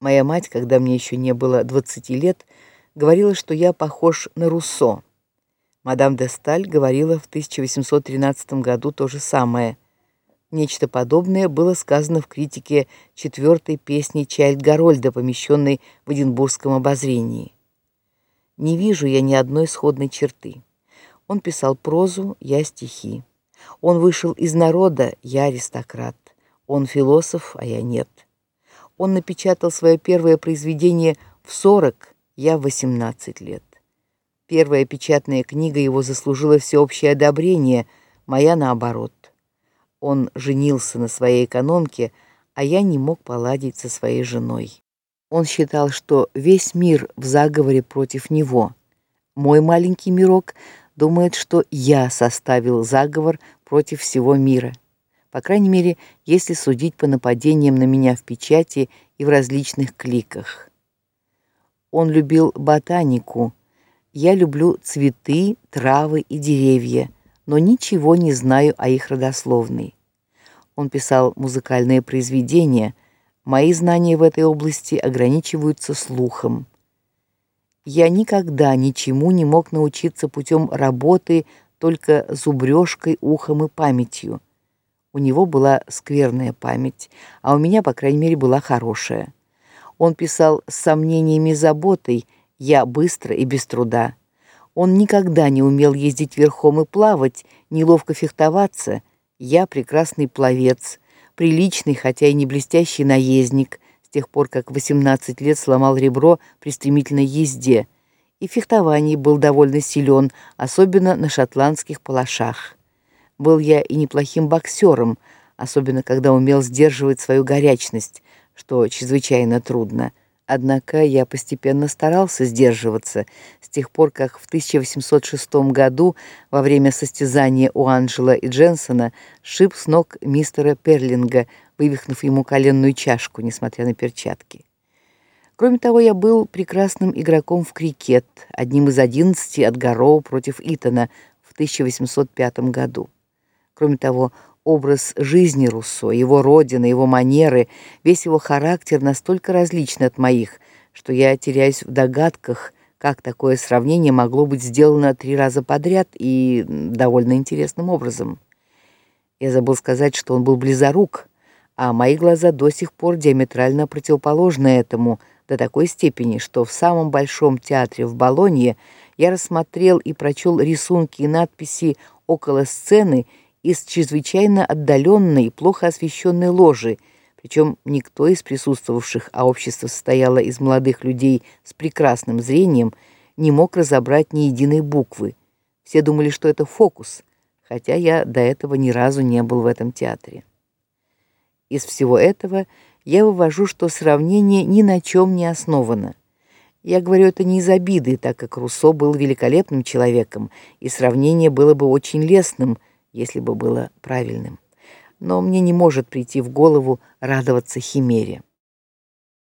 Моя мать, когда мне еще не было 20 лет, говорила, что я похож на Руссо. Мадам де Сталь говорила в 1813 году то же самое. Нечто подобное было сказано в критике четвертой песни Чайльд-Гарольда, помещенной в Эдинбургском обозрении. Не вижу я ни одной сходной черты. Он писал прозу, я стихи. Он вышел из народа, я аристократ. Он философ, а я нет. Он напечатал свое первое произведение в 40, я в 18 лет. Первая печатная книга его заслужила всеобщее одобрение, моя наоборот. Он женился на своей экономке, а я не мог поладить со своей женой. Он считал, что весь мир в заговоре против него. Мой маленький мирок думает, что я составил заговор против всего мира. По крайней мере, если судить по нападениям на меня в печати и в различных кликах. Он любил ботанику. Я люблю цветы, травы и деревья, но ничего не знаю о их родословной. Он писал музыкальные произведения. Мои знания в этой области ограничиваются слухом. Я никогда ничему не мог научиться путем работы только зубрежкой, ухом и памятью. У него была скверная память, а у меня, по крайней мере, была хорошая. Он писал с сомнениями и заботой, я быстро и без труда. Он никогда не умел ездить верхом и плавать, неловко фехтоваться. Я прекрасный пловец, приличный, хотя и не блестящий наездник, с тех пор как в 18 лет сломал ребро при стремительной езде. И в фехтовании был довольно силен, особенно на шотландских палашах. Был я и неплохим боксером, особенно когда умел сдерживать свою горячность, что чрезвычайно трудно. Однако я постепенно старался сдерживаться с тех пор, как в 1806 году во время состязания у Анжела и Дженсона шиб с ног мистера Перлинга, вывихнув ему коленную чашку, несмотря на перчатки. Кроме того, я был прекрасным игроком в крикет, одним из одиннадцати от Гарроу против Итона в 1805 году. Кроме того, образ жизни Руссо, его родина, его манеры, весь его характер настолько различны от моих, что я теряюсь в догадках, как такое сравнение могло быть сделано три раза подряд и довольно интересным образом. Я забыл сказать, что он был близорук, а мои глаза до сих пор диаметрально противоположны этому до такой степени, что в самом большом театре в Болонье я рассмотрел и прочел рисунки и надписи около сцены из чрезвычайно отдаленной, плохо освещенной ложи, причем никто из присутствовавших, а общество состояло из молодых людей с прекрасным зрением, не мог разобрать ни единой буквы. Все думали, что это фокус, хотя я до этого ни разу не был в этом театре. Из всего этого я вывожу, что сравнение ни на чем не основано. Я говорю это не из обиды, так как Руссо был великолепным человеком, и сравнение было бы очень лестным – если бы было правильным. Но мне не может прийти в голову радоваться химере.